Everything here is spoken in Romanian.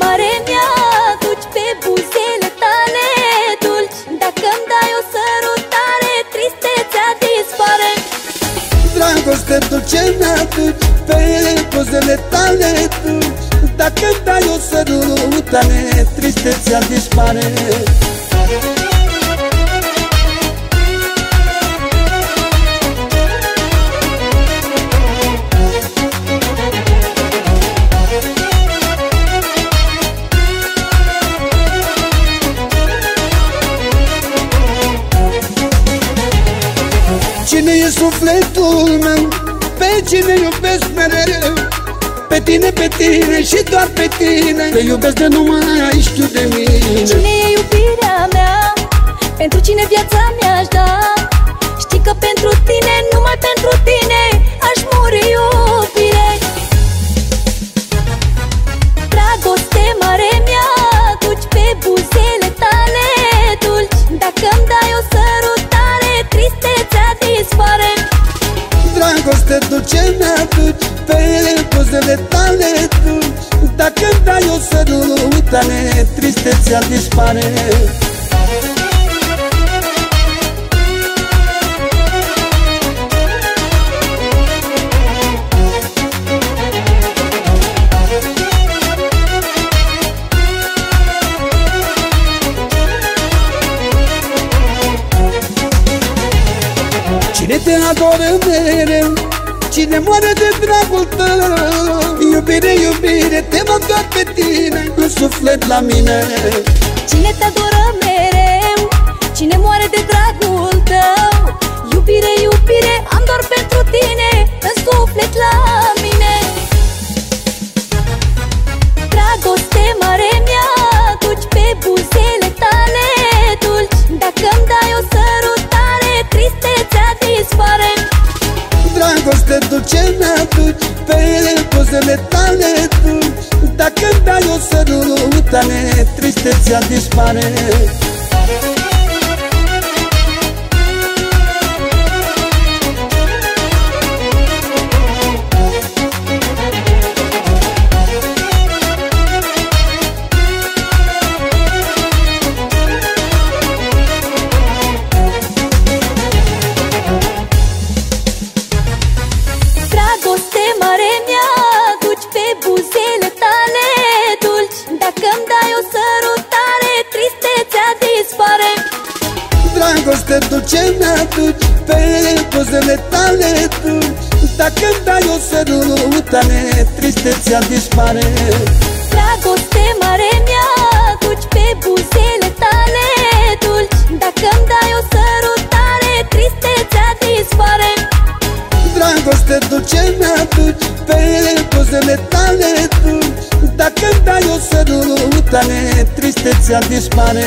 mare mi-aduci pe buzele tale dulci. Dacă-mi dai o sărutare, tristețea dispare. Dragoste dulce mi-aduci pe buzele tale dulci Dacă-mi dai o sărutare, tristețea dispare. Cine e sufletul meu? Pe cine iubesc mereu? Pe tine, pe tine și doar pe tine Te iubesc de nu mai știu de mine Cine e iubirea mea? Pentru cine viața mi-aș Dragoste duce mi-aduci Pe pozele tale duci. Dacă-mi dai o sărutare Tristețea dispare Cine te adoră mereu Cine moare de dragul tău. Iubire, iubire, te văd doar pe tine În suflet la mine. Cine te adoră mereu Dragoste duce mi-aduci Pe pozele tale duci Dacă-mi dai o sărutare Tristețea dispare Dragoste duce mi-aduci? Pe pozele tale duci. Dacă-mi dai o sărutare Tristețea dispare. Dragoste mare mi-aduci pe buzele tale dulci Dacă-mi dai o sărutare, tristețea dispare. Dragoste duce mi-aduci? Pe pozele tale duci. Dacă-mi dai o sărutare Tristețea dispare